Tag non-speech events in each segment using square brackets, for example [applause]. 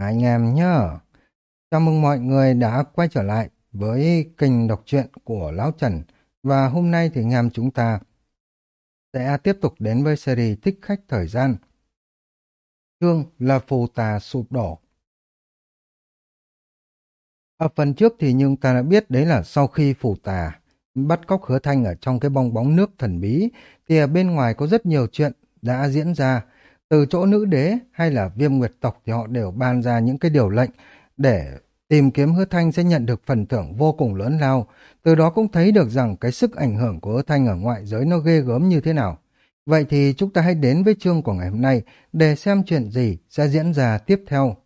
Anh em nhá. Chào mừng mọi người đã quay trở lại với kênh đọc truyện của Lão Trần. Và hôm nay thì anh em chúng ta sẽ tiếp tục đến với series Thích Khách Thời Gian. Chương là phù tà sụp đổ. Ở phần trước thì nhưng ta đã biết đấy là sau khi phù tà bắt cóc hứa thanh ở trong cái bong bóng nước thần bí, thì ở bên ngoài có rất nhiều chuyện đã diễn ra từ chỗ nữ đế hay là viêm nguyệt tộc thì họ đều ban ra những cái điều lệnh để tìm kiếm hứa thanh sẽ nhận được phần thưởng vô cùng lớn lao. Từ đó cũng thấy được rằng cái sức ảnh hưởng của hứa thanh ở ngoại giới nó ghê gớm như thế nào. Vậy thì chúng ta hãy đến với chương của ngày hôm nay để xem chuyện gì sẽ diễn ra tiếp theo.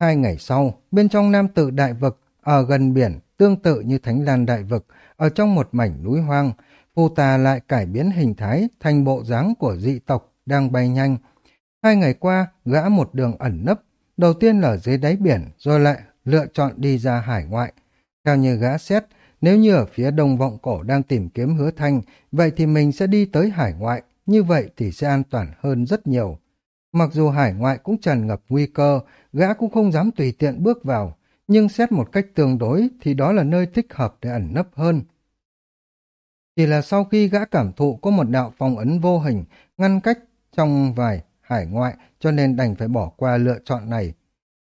Hai ngày sau, bên trong nam tự đại vực, ở gần biển, tương tự như Thánh Lan đại vực, ở trong một mảnh núi hoang, phù tà lại cải biến hình thái thành bộ dáng của dị tộc đang bay nhanh. Hai ngày qua, gã một đường ẩn nấp, đầu tiên là dưới đáy biển, rồi lại lựa chọn đi ra hải ngoại. Theo như gã xét, nếu như ở phía đông vọng cổ đang tìm kiếm hứa thanh, vậy thì mình sẽ đi tới hải ngoại, như vậy thì sẽ an toàn hơn rất nhiều. Mặc dù hải ngoại cũng tràn ngập nguy cơ, gã cũng không dám tùy tiện bước vào, nhưng xét một cách tương đối thì đó là nơi thích hợp để ẩn nấp hơn. Chỉ là sau khi gã cảm thụ có một đạo phong ấn vô hình ngăn cách trong vài hải ngoại cho nên đành phải bỏ qua lựa chọn này.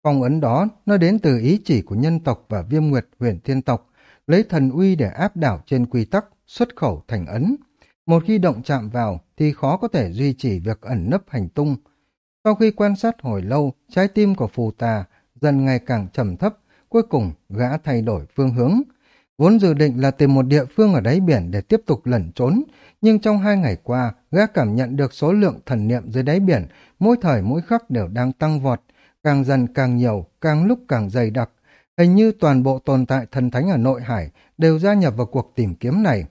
Phong ấn đó nó đến từ ý chỉ của nhân tộc và viêm nguyệt huyền thiên tộc, lấy thần uy để áp đảo trên quy tắc, xuất khẩu thành ấn. Một khi động chạm vào thì khó có thể duy trì việc ẩn nấp hành tung. Sau khi quan sát hồi lâu, trái tim của phù tà dần ngày càng trầm thấp, cuối cùng gã thay đổi phương hướng. Vốn dự định là tìm một địa phương ở đáy biển để tiếp tục lẩn trốn, nhưng trong hai ngày qua, gã cảm nhận được số lượng thần niệm dưới đáy biển mỗi thời mỗi khắc đều đang tăng vọt, càng dần càng nhiều, càng lúc càng dày đặc. Hình như toàn bộ tồn tại thần thánh ở nội hải đều gia nhập vào cuộc tìm kiếm này.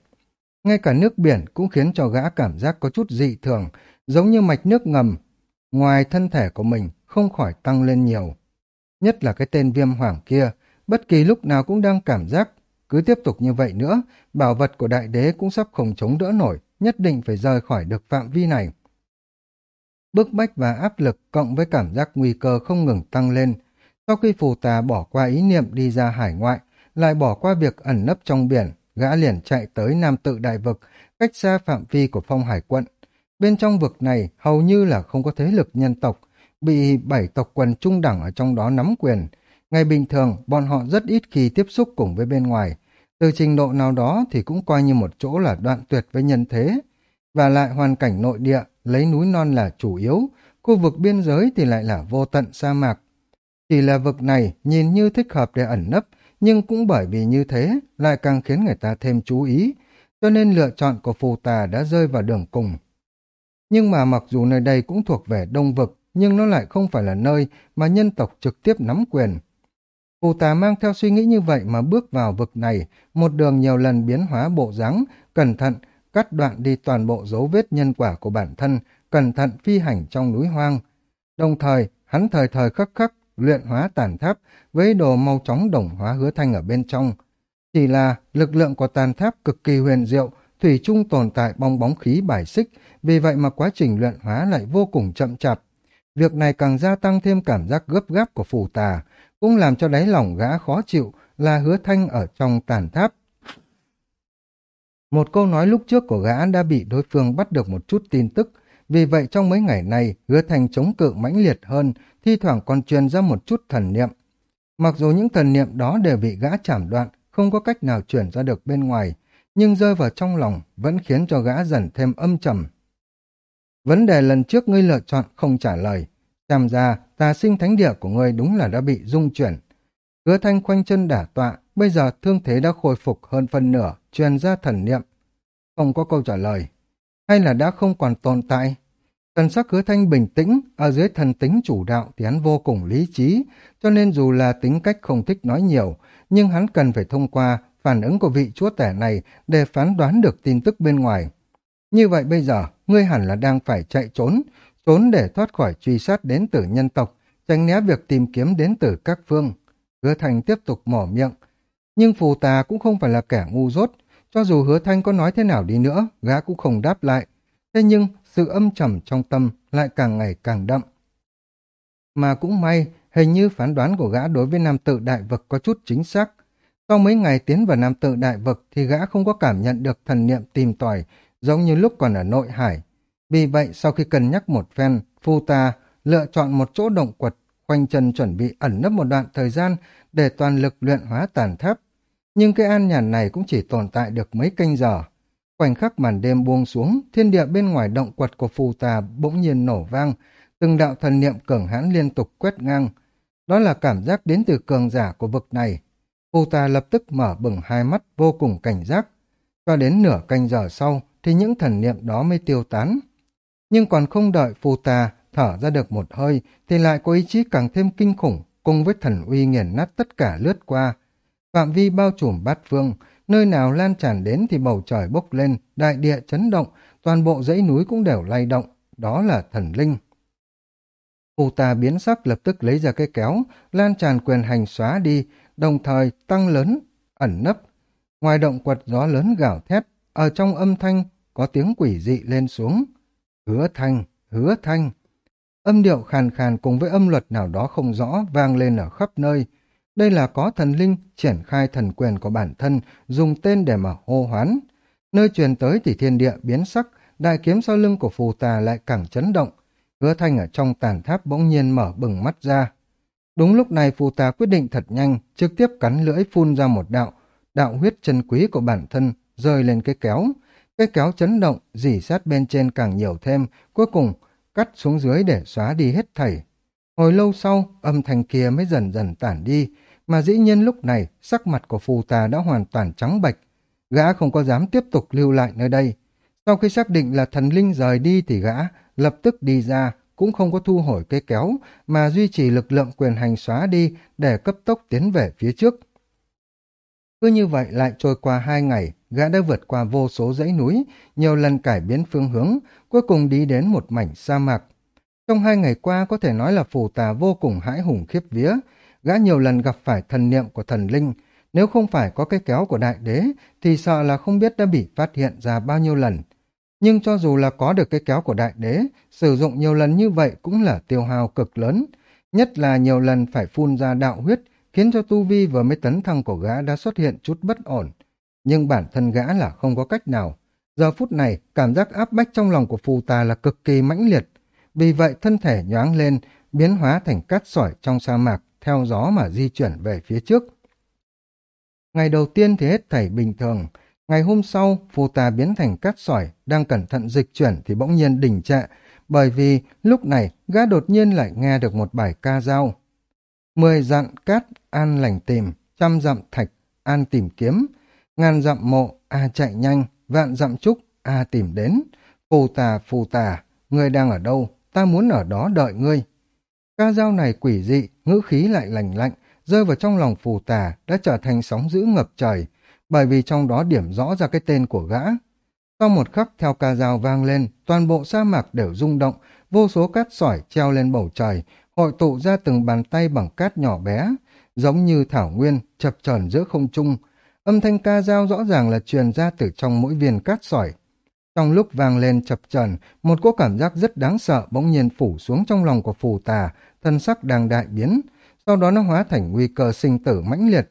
Ngay cả nước biển cũng khiến cho gã cảm giác có chút dị thường, giống như mạch nước ngầm. Ngoài thân thể của mình không khỏi tăng lên nhiều. Nhất là cái tên viêm hoàng kia, bất kỳ lúc nào cũng đang cảm giác cứ tiếp tục như vậy nữa, bảo vật của đại đế cũng sắp không chống đỡ nổi, nhất định phải rời khỏi được phạm vi này. Bức bách và áp lực cộng với cảm giác nguy cơ không ngừng tăng lên. Sau khi phù tà bỏ qua ý niệm đi ra hải ngoại, lại bỏ qua việc ẩn nấp trong biển, gã liền chạy tới Nam Tự Đại Vực, cách xa phạm vi của phong hải quận. Bên trong vực này hầu như là không có thế lực nhân tộc, bị bảy tộc quần trung đẳng ở trong đó nắm quyền. Ngày bình thường, bọn họ rất ít khi tiếp xúc cùng với bên ngoài. Từ trình độ nào đó thì cũng coi như một chỗ là đoạn tuyệt với nhân thế. Và lại hoàn cảnh nội địa, lấy núi non là chủ yếu, khu vực biên giới thì lại là vô tận sa mạc. Chỉ là vực này nhìn như thích hợp để ẩn nấp, nhưng cũng bởi vì như thế lại càng khiến người ta thêm chú ý, cho nên lựa chọn của phù tà đã rơi vào đường cùng. Nhưng mà mặc dù nơi đây cũng thuộc về đông vực, nhưng nó lại không phải là nơi mà nhân tộc trực tiếp nắm quyền. Phù tà mang theo suy nghĩ như vậy mà bước vào vực này, một đường nhiều lần biến hóa bộ dáng, cẩn thận, cắt đoạn đi toàn bộ dấu vết nhân quả của bản thân, cẩn thận phi hành trong núi hoang. Đồng thời, hắn thời thời khắc khắc luyện hóa tàn tháp với đồ mau chóng đồng hóa hứa thanh ở bên trong. Chỉ là lực lượng của tàn tháp cực kỳ huyền diệu, thủy chung tồn tại bong bóng khí bài xích, vì vậy mà quá trình luyện hóa lại vô cùng chậm chạp. Việc này càng gia tăng thêm cảm giác gấp gáp của phù tà, cũng làm cho đáy lòng gã khó chịu là hứa thanh ở trong tàn tháp. Một câu nói lúc trước của gã đã bị đối phương bắt được một chút tin tức, vì vậy trong mấy ngày này hứa thanh chống cự mãnh liệt hơn, thi thoảng còn truyền ra một chút thần niệm. Mặc dù những thần niệm đó đều bị gã chảm đoạn, không có cách nào chuyển ra được bên ngoài, nhưng rơi vào trong lòng vẫn khiến cho gã dần thêm âm trầm. Vấn đề lần trước ngươi lựa chọn không trả lời, Xem ra, tà sinh thánh địa của ngươi đúng là đã bị dung chuyển. Hứa thanh khoanh chân đả tọa, bây giờ thương thế đã khôi phục hơn phân nửa, truyền ra thần niệm. Không có câu trả lời. Hay là đã không còn tồn tại? thần sắc hứa thanh bình tĩnh, ở dưới thần tính chủ đạo thì hắn vô cùng lý trí, cho nên dù là tính cách không thích nói nhiều, nhưng hắn cần phải thông qua phản ứng của vị chúa tể này để phán đoán được tin tức bên ngoài. Như vậy bây giờ, ngươi hẳn là đang phải chạy trốn, trốn để thoát khỏi truy sát đến từ nhân tộc, tránh né việc tìm kiếm đến từ các phương. Hứa Thanh tiếp tục mỏ miệng. Nhưng phù tà cũng không phải là kẻ ngu dốt, cho dù hứa thanh có nói thế nào đi nữa, gã cũng không đáp lại. Thế nhưng, sự âm trầm trong tâm lại càng ngày càng đậm. Mà cũng may, hình như phán đoán của gã đối với nam tự đại vực có chút chính xác. Sau mấy ngày tiến vào nam tự đại vực thì gã không có cảm nhận được thần niệm tìm tòi, giống như lúc còn ở nội hải. Vì vậy, sau khi cân nhắc một phen, Phu Ta lựa chọn một chỗ động quật, khoanh chân chuẩn bị ẩn nấp một đoạn thời gian để toàn lực luyện hóa tàn tháp. Nhưng cái an nhàn này cũng chỉ tồn tại được mấy canh giờ. Khoảnh khắc màn đêm buông xuống, thiên địa bên ngoài động quật của phù ta bỗng nhiên nổ vang, từng đạo thần niệm cường hãn liên tục quét ngang. Đó là cảm giác đến từ cường giả của vực này. Phù ta lập tức mở bừng hai mắt vô cùng cảnh giác. Cho đến nửa canh giờ sau thì những thần niệm đó mới tiêu tán. Nhưng còn không đợi phù tà thở ra được một hơi thì lại có ý chí càng thêm kinh khủng cùng với thần uy nghiền nát tất cả lướt qua. Phạm vi bao trùm bát phương, nơi nào lan tràn đến thì bầu trời bốc lên, đại địa chấn động, toàn bộ dãy núi cũng đều lay động, đó là thần linh. Phù tà biến sắc lập tức lấy ra cái kéo, lan tràn quyền hành xóa đi, đồng thời tăng lớn, ẩn nấp. Ngoài động quật gió lớn gào thét, ở trong âm thanh có tiếng quỷ dị lên xuống. Hứa thanh, hứa thanh. Âm điệu khàn khàn cùng với âm luật nào đó không rõ vang lên ở khắp nơi. Đây là có thần linh triển khai thần quyền của bản thân, dùng tên để mà hô hoán. Nơi truyền tới thì thiên địa biến sắc, đại kiếm sau lưng của phù tà lại càng chấn động. Hứa thanh ở trong tàn tháp bỗng nhiên mở bừng mắt ra. Đúng lúc này phù tà quyết định thật nhanh, trực tiếp cắn lưỡi phun ra một đạo, đạo huyết chân quý của bản thân, rơi lên cái kéo. Cái kéo chấn động, dỉ sát bên trên càng nhiều thêm, cuối cùng cắt xuống dưới để xóa đi hết thảy. Hồi lâu sau, âm thanh kia mới dần dần tản đi, mà dĩ nhiên lúc này sắc mặt của phù tà đã hoàn toàn trắng bệch. Gã không có dám tiếp tục lưu lại nơi đây. Sau khi xác định là thần linh rời đi thì gã lập tức đi ra, cũng không có thu hồi cây kéo, mà duy trì lực lượng quyền hành xóa đi để cấp tốc tiến về phía trước. Cứ như vậy lại trôi qua hai ngày, gã đã vượt qua vô số dãy núi, nhiều lần cải biến phương hướng, cuối cùng đi đến một mảnh sa mạc. Trong hai ngày qua có thể nói là phù tà vô cùng hãi hùng khiếp vía, gã nhiều lần gặp phải thần niệm của thần linh, nếu không phải có cái kéo của đại đế thì sợ là không biết đã bị phát hiện ra bao nhiêu lần. Nhưng cho dù là có được cái kéo của đại đế, sử dụng nhiều lần như vậy cũng là tiêu hao cực lớn, nhất là nhiều lần phải phun ra đạo huyết, khiến cho tu vi vừa mới tấn thăng của gã đã xuất hiện chút bất ổn. Nhưng bản thân gã là không có cách nào. Giờ phút này, cảm giác áp bách trong lòng của phù tà là cực kỳ mãnh liệt. Vì vậy thân thể nhoáng lên, biến hóa thành cát sỏi trong sa mạc, theo gió mà di chuyển về phía trước. Ngày đầu tiên thì hết thảy bình thường. Ngày hôm sau, phù tà biến thành cát sỏi, đang cẩn thận dịch chuyển thì bỗng nhiên đình trệ, bởi vì lúc này gã đột nhiên lại nghe được một bài ca dao. Mười dặn cát an lành tìm, trăm dặm thạch an tìm kiếm, ngàn dặm mộ a chạy nhanh, vạn dặm trúc a tìm đến. Phù tà phù tà, ngươi đang ở đâu, ta muốn ở đó đợi ngươi. Ca dao này quỷ dị, ngữ khí lại lành lạnh, rơi vào trong lòng phù tà đã trở thành sóng dữ ngập trời, bởi vì trong đó điểm rõ ra cái tên của gã. Sau một khắc theo ca dao vang lên, toàn bộ sa mạc đều rung động, vô số cát sỏi treo lên bầu trời, hội tụ ra từng bàn tay bằng cát nhỏ bé, giống như thảo nguyên chập chờn giữa không trung. Âm thanh ca dao rõ ràng là truyền ra từ trong mỗi viên cát sỏi. Trong lúc vang lên chập chờn, một cỗ cảm giác rất đáng sợ bỗng nhiên phủ xuống trong lòng của phù tà, thân sắc đang đại biến, sau đó nó hóa thành nguy cơ sinh tử mãnh liệt.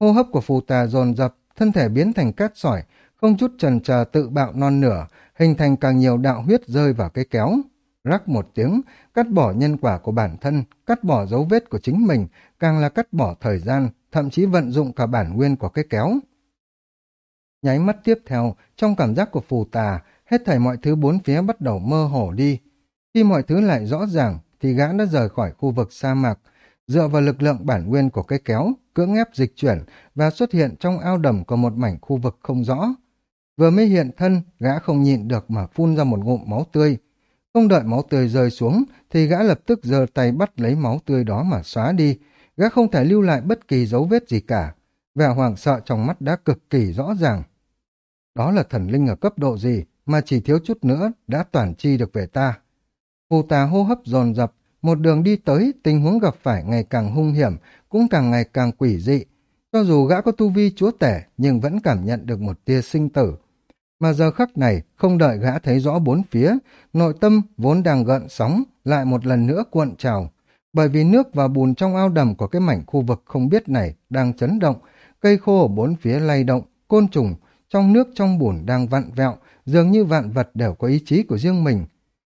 Hô hấp của phù tà dồn dập, thân thể biến thành cát sỏi, không chút trần chờ tự bạo non nửa, hình thành càng nhiều đạo huyết rơi vào cái kéo. Rắc một tiếng, cắt bỏ nhân quả của bản thân, cắt bỏ dấu vết của chính mình, càng là cắt bỏ thời gian, thậm chí vận dụng cả bản nguyên của cái kéo. Nháy mắt tiếp theo, trong cảm giác của phù tà, hết thảy mọi thứ bốn phía bắt đầu mơ hồ đi. Khi mọi thứ lại rõ ràng, thì gã đã rời khỏi khu vực sa mạc, dựa vào lực lượng bản nguyên của cái kéo, cưỡng ép dịch chuyển và xuất hiện trong ao đầm của một mảnh khu vực không rõ. Vừa mới hiện thân, gã không nhịn được mà phun ra một ngụm máu tươi. Không đợi máu tươi rơi xuống, thì gã lập tức giơ tay bắt lấy máu tươi đó mà xóa đi. Gã không thể lưu lại bất kỳ dấu vết gì cả. Vẻ hoàng sợ trong mắt đã cực kỳ rõ ràng. Đó là thần linh ở cấp độ gì mà chỉ thiếu chút nữa đã toàn chi được về ta. Phù tà hô hấp dồn dập, một đường đi tới, tình huống gặp phải ngày càng hung hiểm, cũng càng ngày càng quỷ dị. Cho dù gã có tu vi chúa tể, nhưng vẫn cảm nhận được một tia sinh tử. Mà giờ khắc này, không đợi gã thấy rõ bốn phía, nội tâm vốn đang gợn sóng, lại một lần nữa cuộn trào. Bởi vì nước và bùn trong ao đầm của cái mảnh khu vực không biết này đang chấn động, cây khô ở bốn phía lay động, côn trùng trong nước trong bùn đang vặn vẹo, dường như vạn vật đều có ý chí của riêng mình.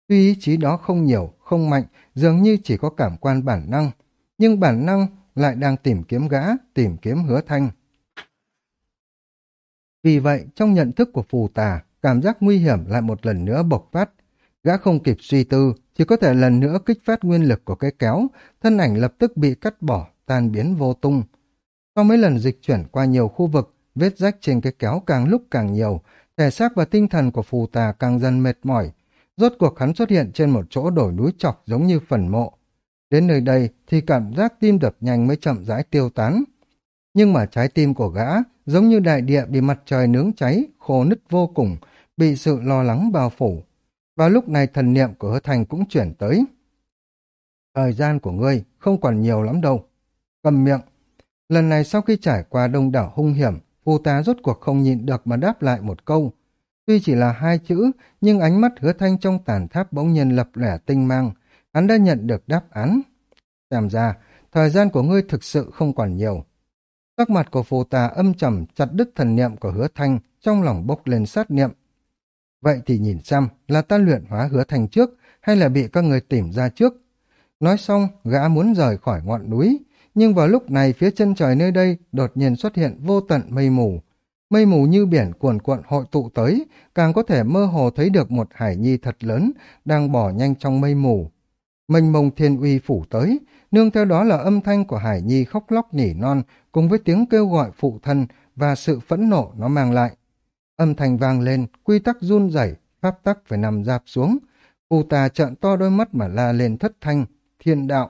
Tuy ý chí đó không nhiều, không mạnh, dường như chỉ có cảm quan bản năng, nhưng bản năng lại đang tìm kiếm gã, tìm kiếm hứa thanh. Vì vậy, trong nhận thức của phù tà, cảm giác nguy hiểm lại một lần nữa bộc phát. Gã không kịp suy tư, chỉ có thể lần nữa kích phát nguyên lực của cái kéo, thân ảnh lập tức bị cắt bỏ, tan biến vô tung. Sau mấy lần dịch chuyển qua nhiều khu vực, vết rách trên cái kéo càng lúc càng nhiều, thể xác và tinh thần của phù tà càng dần mệt mỏi. Rốt cuộc hắn xuất hiện trên một chỗ đổi núi chọc giống như phần mộ. Đến nơi đây thì cảm giác tim đập nhanh mới chậm rãi tiêu tán. Nhưng mà trái tim của gã giống như đại địa bị mặt trời nướng cháy, khô nứt vô cùng, bị sự lo lắng bao phủ vào lúc này thần niệm của hứa thành cũng chuyển tới. Thời gian của ngươi không còn nhiều lắm đâu. Cầm miệng. Lần này sau khi trải qua đông đảo hung hiểm, phù tá rốt cuộc không nhịn được mà đáp lại một câu. Tuy chỉ là hai chữ, nhưng ánh mắt hứa thanh trong tàn tháp bỗng nhiên lập lẻ tinh mang. Hắn đã nhận được đáp án. Xem ra, thời gian của ngươi thực sự không còn nhiều. Sắc mặt của phù tà âm trầm chặt đứt thần niệm của hứa thanh, trong lòng bốc lên sát niệm. Vậy thì nhìn xem là ta luyện hóa hứa thành trước hay là bị các người tìm ra trước. Nói xong, gã muốn rời khỏi ngọn núi, nhưng vào lúc này phía chân trời nơi đây đột nhiên xuất hiện vô tận mây mù. Mây mù như biển cuồn cuộn hội tụ tới, càng có thể mơ hồ thấy được một hải nhi thật lớn đang bỏ nhanh trong mây mù. Mênh mông thiên uy phủ tới, nương theo đó là âm thanh của hải nhi khóc lóc nỉ non cùng với tiếng kêu gọi phụ thân và sự phẫn nộ nó mang lại. Âm thanh vang lên, quy tắc run rẩy, pháp tắc phải nằm dạp xuống. Phù tà trợn to đôi mắt mà la lên thất thanh, thiên đạo.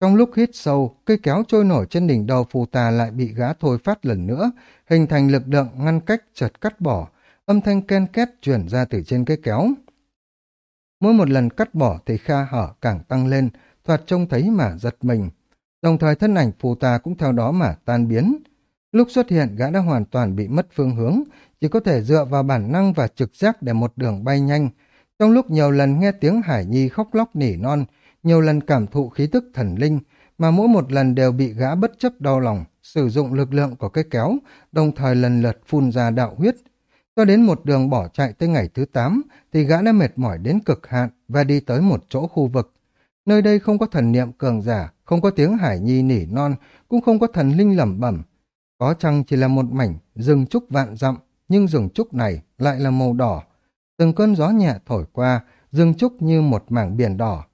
Trong lúc hít sâu, cây kéo trôi nổi trên đỉnh đầu phù tà lại bị gã thôi phát lần nữa, hình thành lực lượng ngăn cách chợt cắt bỏ, âm thanh ken két chuyển ra từ trên cây kéo. Mỗi một lần cắt bỏ thì kha hở càng tăng lên, thoạt trông thấy mà giật mình. Đồng thời thân ảnh phù tà cũng theo đó mà tan biến. Lúc xuất hiện gã đã hoàn toàn bị mất phương hướng, chỉ có thể dựa vào bản năng và trực giác để một đường bay nhanh. Trong lúc nhiều lần nghe tiếng Hải Nhi khóc lóc nỉ non, nhiều lần cảm thụ khí tức thần linh, mà mỗi một lần đều bị gã bất chấp đau lòng, sử dụng lực lượng của cái kéo, đồng thời lần lượt phun ra đạo huyết. Cho đến một đường bỏ chạy tới ngày thứ 8, thì gã đã mệt mỏi đến cực hạn và đi tới một chỗ khu vực. Nơi đây không có thần niệm cường giả, không có tiếng hải nhi nỉ non, cũng không có thần linh lẩm bẩm. Có chăng chỉ là một mảnh rừng trúc vạn dặm, nhưng rừng trúc này lại là màu đỏ. Từng cơn gió nhẹ thổi qua, rừng trúc như một mảng biển đỏ.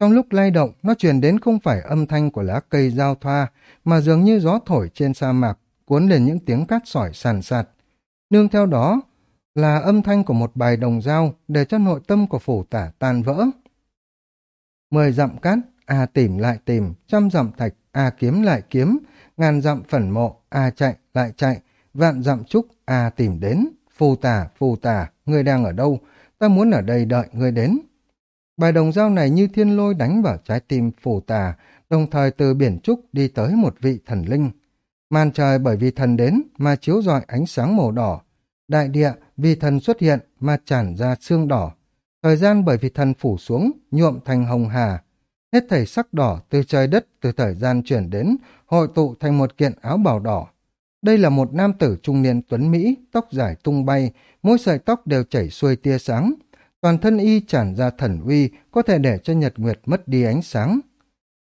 Trong lúc lay động, nó truyền đến không phải âm thanh của lá cây giao thoa, mà dường như gió thổi trên sa mạc, cuốn lên những tiếng cát sỏi sàn sạt. Nương theo đó là âm thanh của một bài đồng dao để cho nội tâm của phủ tả tan vỡ. Mười dặm cát, a tìm lại tìm, trăm dặm thạch, a kiếm lại kiếm, ngàn dặm phần mộ, a chạy lại chạy, vạn dặm trúc, a tìm đến, phù tả, phù tả, ngươi đang ở đâu, ta muốn ở đây đợi ngươi đến. Bài đồng dao này như thiên lôi đánh vào trái tim phù tà, đồng thời từ biển trúc đi tới một vị thần linh. Màn trời bởi vì thần đến mà chiếu rọi ánh sáng màu đỏ. Đại địa vì thần xuất hiện mà tràn ra xương đỏ. Thời gian bởi vì thần phủ xuống, nhuộm thành hồng hà. Hết thảy sắc đỏ từ trời đất từ thời gian chuyển đến, hội tụ thành một kiện áo bào đỏ. Đây là một nam tử trung niên tuấn Mỹ, tóc dài tung bay, mỗi sợi tóc đều chảy xuôi tia sáng, toàn thân y tràn ra thần uy, có thể để cho nhật nguyệt mất đi ánh sáng.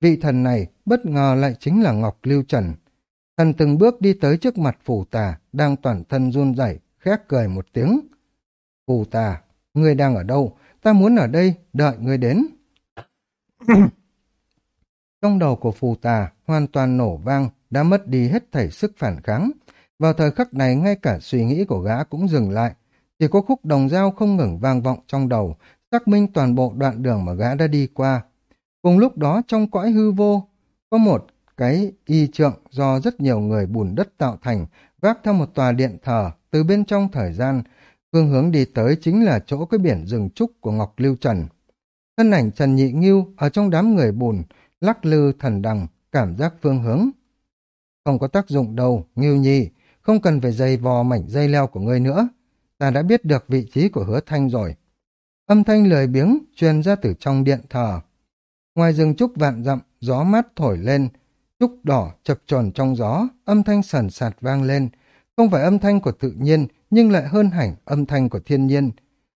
Vị thần này bất ngờ lại chính là Ngọc Lưu Trần. Thần từng bước đi tới trước mặt phù tà, đang toàn thân run rẩy, khét cười một tiếng. Phù tà, ngươi đang ở đâu? Ta muốn ở đây, đợi ngươi đến. [coughs] Trong đầu của phù tà hoàn toàn nổ vang, đã mất đi hết thảy sức phản kháng. Vào thời khắc này ngay cả suy nghĩ của gã cũng dừng lại, chỉ có khúc đồng dao không ngừng vang vọng trong đầu, xác minh toàn bộ đoạn đường mà gã đã đi qua. Cùng lúc đó trong cõi hư vô, có một cái y trượng do rất nhiều người bùn đất tạo thành, vác theo một tòa điện thờ từ bên trong thời gian, phương hướng đi tới chính là chỗ cái biển rừng trúc của Ngọc Lưu Trần. Thân ảnh Trần Nhị Nghiêu ở trong đám người bùn, lắc lư thần đằng, cảm giác phương hướng. Không có tác dụng đâu, Ngưu Nhi, không cần phải dây vò mảnh dây leo của ngươi nữa, ta đã biết được vị trí của hứa thanh rồi. Âm thanh lười biếng truyền ra từ trong điện thờ. Ngoài rừng trúc vạn dặm, gió mát thổi lên, trúc đỏ chập tròn trong gió, âm thanh sần sạt vang lên. Không phải âm thanh của tự nhiên, nhưng lại hơn hẳn âm thanh của thiên nhiên.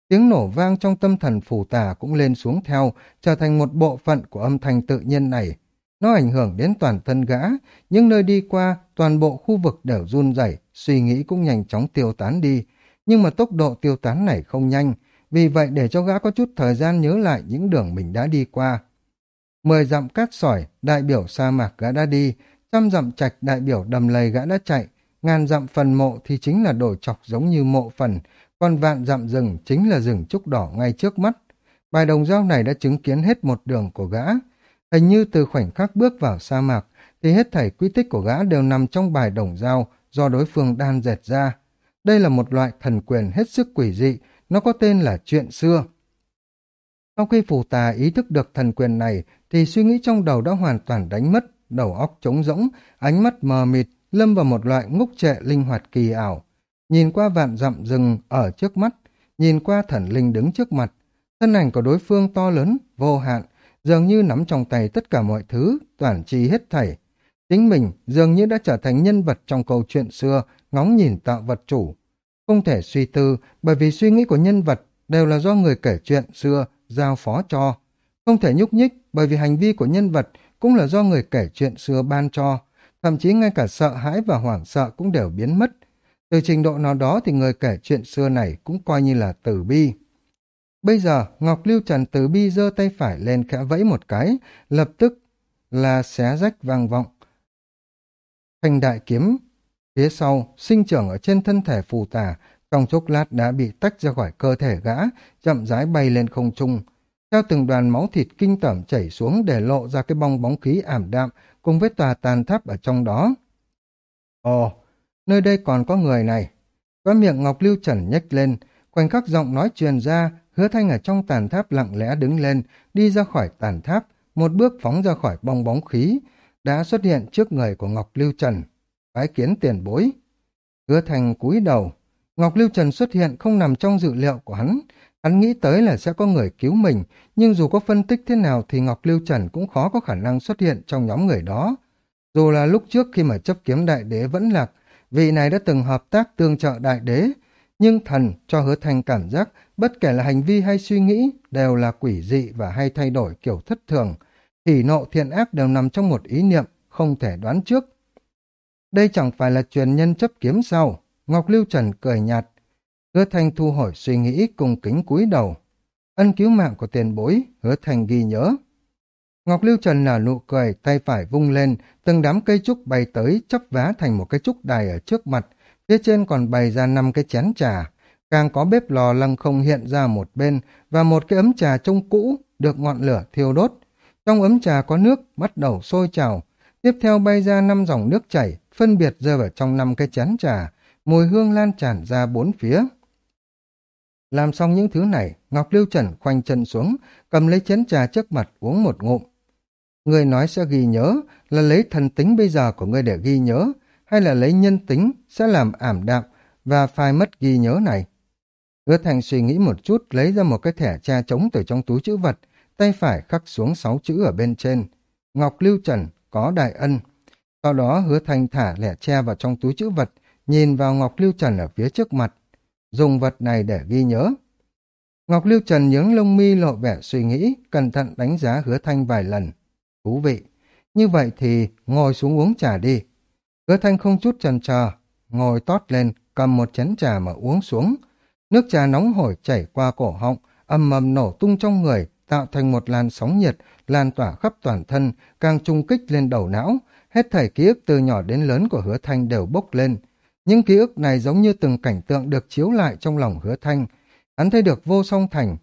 Tiếng nổ vang trong tâm thần phù tà cũng lên xuống theo, trở thành một bộ phận của âm thanh tự nhiên này. Nó ảnh hưởng đến toàn thân gã, nhưng nơi đi qua, toàn bộ khu vực đều run rẩy, suy nghĩ cũng nhanh chóng tiêu tán đi. Nhưng mà tốc độ tiêu tán này không nhanh, vì vậy để cho gã có chút thời gian nhớ lại những đường mình đã đi qua. Mười dặm cát sỏi, đại biểu sa mạc gã đã đi, trăm dặm trạch đại biểu đầm lầy gã đã chạy, ngàn dặm phần mộ thì chính là đồi chọc giống như mộ phần, còn vạn dặm rừng chính là rừng trúc đỏ ngay trước mắt. Bài đồng dao này đã chứng kiến hết một đường của gã. Hình như từ khoảnh khắc bước vào sa mạc, thì hết thảy quy tích của gã đều nằm trong bài đồng dao do đối phương đan dệt ra. Đây là một loại thần quyền hết sức quỷ dị, nó có tên là chuyện xưa. Sau khi phù tà ý thức được thần quyền này, thì suy nghĩ trong đầu đã hoàn toàn đánh mất, đầu óc trống rỗng, ánh mắt mờ mịt, lâm vào một loại ngốc trệ linh hoạt kỳ ảo. Nhìn qua vạn dặm rừng ở trước mắt, nhìn qua thần linh đứng trước mặt, thân ảnh của đối phương to lớn, vô hạn, dường như nắm trong tay tất cả mọi thứ, toàn chi hết thảy. Chính mình dường như đã trở thành nhân vật trong câu chuyện xưa, ngóng nhìn tạo vật chủ. Không thể suy tư, bởi vì suy nghĩ của nhân vật đều là do người kể chuyện xưa giao phó cho. Không thể nhúc nhích, bởi vì hành vi của nhân vật cũng là do người kể chuyện xưa ban cho. Thậm chí ngay cả sợ hãi và hoảng sợ cũng đều biến mất. Từ trình độ nào đó thì người kể chuyện xưa này cũng coi như là tử bi. Bây giờ, Ngọc Lưu Trần từ bi giơ tay phải lên khẽ vẫy một cái, lập tức là xé rách vang vọng. Thành đại kiếm, phía sau, sinh trưởng ở trên thân thể phù tà, trong chốc lát đã bị tách ra khỏi cơ thể gã, chậm rãi bay lên không trung. Theo từng đoàn máu thịt kinh tởm chảy xuống để lộ ra cái bong bóng khí ảm đạm cùng với tòa tàn tháp ở trong đó. Ồ, nơi đây còn có người này. Có miệng Ngọc Lưu Trần nhếch lên, khoảnh khắc giọng nói truyền ra, hứa thanh ở trong tàn tháp lặng lẽ đứng lên, đi ra khỏi tàn tháp, một bước phóng ra khỏi bong bóng khí, đã xuất hiện trước người của Ngọc Lưu Trần. Bái kiến tiền bối. Hứa thanh cúi đầu. Ngọc Lưu Trần xuất hiện không nằm trong dự liệu của hắn. Hắn nghĩ tới là sẽ có người cứu mình, nhưng dù có phân tích thế nào thì Ngọc Lưu Trần cũng khó có khả năng xuất hiện trong nhóm người đó. Dù là lúc trước khi mà chấp kiếm đại đế vẫn lạc, vị này đã từng hợp tác tương trợ đại đế, nhưng thần cho hứa thanh cảm giác bất kể là hành vi hay suy nghĩ đều là quỷ dị và hay thay đổi kiểu thất thường. Hỉ nộ thiện ác đều nằm trong một ý niệm, không thể đoán trước. Đây chẳng phải là truyền nhân chấp kiếm sao? Ngọc Lưu Trần cười nhạt. Hứa thanh thu hồi suy nghĩ cùng kính cúi đầu. Ân cứu mạng của tiền bối, hứa thanh ghi nhớ. Ngọc Lưu Trần nở nụ cười, tay phải vung lên, từng đám cây trúc bay tới, chấp vá thành một cái trúc đài ở trước mặt, phía trên còn bày ra năm cái chén trà, càng có bếp lò lăng không hiện ra một bên và một cái ấm trà trông cũ được ngọn lửa thiêu đốt. Trong ấm trà có nước bắt đầu sôi trào, tiếp theo bay ra năm dòng nước chảy, phân biệt rơi vào trong năm cái chén trà, mùi hương lan tràn ra bốn phía. Làm xong những thứ này, Ngọc Lưu Trần khoanh chân xuống, cầm lấy chén trà trước mặt uống một ngụm. Người nói sẽ ghi nhớ là lấy thần tính bây giờ của ngươi để ghi nhớ, hay là lấy nhân tính sẽ làm ảm đạm và phai mất ghi nhớ này. Hứa Thành suy nghĩ một chút, lấy ra một cái thẻ tra trống từ trong túi chữ vật, tay phải khắc xuống sáu chữ ở bên trên. Ngọc Lưu Trần có đại ân. Sau đó hứa Thành thả lẻ tre vào trong túi chữ vật, nhìn vào Ngọc Lưu Trần ở phía trước mặt. Dùng vật này để ghi nhớ. Ngọc Lưu Trần nhướng lông mi lộ vẻ suy nghĩ, cẩn thận đánh giá hứa Thanh vài lần. Thú vị. Như vậy thì ngồi xuống uống trà đi. Hứa thanh không chút chần chờ, ngồi tót lên, cầm một chén trà mà uống xuống. Nước trà nóng hổi chảy qua cổ họng, âm mầm nổ tung trong người, tạo thành một làn sóng nhiệt, lan tỏa khắp toàn thân, càng trung kích lên đầu não. Hết thảy ký ức từ nhỏ đến lớn của hứa thanh đều bốc lên. Những ký ức này giống như từng cảnh tượng được chiếu lại trong lòng hứa thanh. Hắn thấy được vô song thành,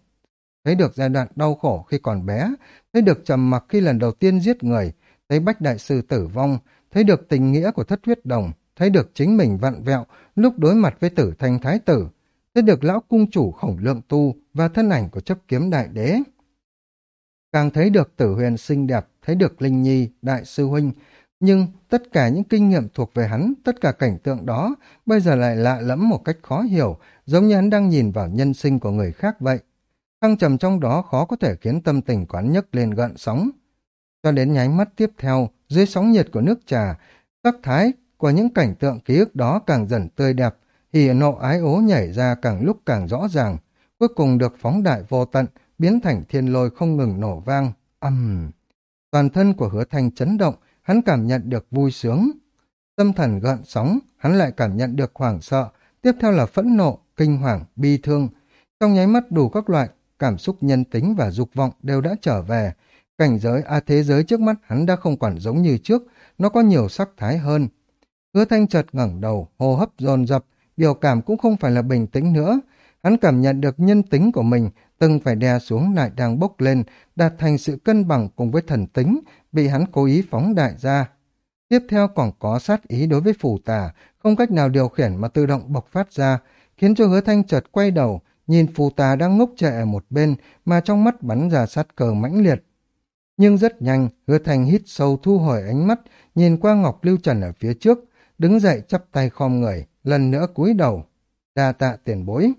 thấy được giai đoạn đau khổ khi còn bé, thấy được trầm mặc khi lần đầu tiên giết người, thấy Bách Đại Sư tử vong, thấy được tình nghĩa của thất huyết đồng, thấy được chính mình vặn vẹo lúc đối mặt với tử thanh thái tử, thấy được lão cung chủ khổng lượng tu và thân ảnh của chấp kiếm đại đế. Càng thấy được tử huyền xinh đẹp, thấy được Linh Nhi, đại sư huynh, nhưng tất cả những kinh nghiệm thuộc về hắn, tất cả cảnh tượng đó, bây giờ lại lạ lẫm một cách khó hiểu, giống như hắn đang nhìn vào nhân sinh của người khác vậy. Thăng trầm trong đó khó có thể khiến tâm tình quán nhấc lên gợn sóng. Cho đến nháy mắt tiếp theo, dưới sóng nhiệt của nước trà, sắc thái của những cảnh tượng ký ức đó càng dần tươi đẹp, hỉ nộ ái ố nhảy ra càng lúc càng rõ ràng, cuối cùng được phóng đại vô tận, biến thành thiên lôi không ngừng nổ vang, âm. Toàn thân của hứa thanh chấn động, hắn cảm nhận được vui sướng. Tâm thần gợn sóng, hắn lại cảm nhận được hoảng sợ, tiếp theo là phẫn nộ, kinh hoàng, bi thương. Trong nháy mắt đủ các loại cảm xúc nhân tính và dục vọng đều đã trở về. Cảnh giới, a thế giới trước mắt hắn đã không còn giống như trước, nó có nhiều sắc thái hơn. Hứa thanh chợt ngẩng đầu, hô hấp dồn dập, biểu cảm cũng không phải là bình tĩnh nữa. Hắn cảm nhận được nhân tính của mình từng phải đè xuống lại đang bốc lên, đạt thành sự cân bằng cùng với thần tính, bị hắn cố ý phóng đại ra. Tiếp theo còn có sát ý đối với phù tà, không cách nào điều khiển mà tự động bộc phát ra, khiến cho hứa thanh chợt quay đầu, nhìn phù tà đang ngốc trệ ở một bên mà trong mắt bắn ra sát cờ mãnh liệt. Nhưng rất nhanh, hứa Thành hít sâu thu hồi ánh mắt, nhìn qua Ngọc Lưu Trần ở phía trước, đứng dậy chắp tay khom người, lần nữa cúi đầu. Đa tạ tiền bối.